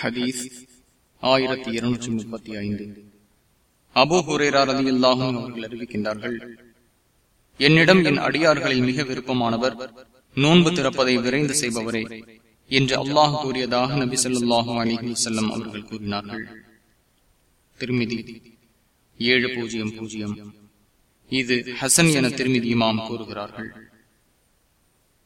ஹதீஸ் ஆயிரத்தி இருநூற்றி முப்பத்தி ஐந்து. அபு ஹுரேரார் அலி அல்லாஹும் அவர்கள் அறிவிக்கின்றார்கள் என்னிடம் என் அடியார்களில் மிக விருப்பமானவர் நோன்பு திறப்பதை விரைந்து செய்பவரே என்று அல்லாஹ் கூறியதாக நபி சொல்லாஹு அலிஹி வசல்லம் அவர்கள் கூறினார்கள். திருமிதி ஏழு பூஜ்ஜியம் பூஜ்ஜியம். இது ஹசன் என திருமிதி இமாம் கூறுகிறார்கள்.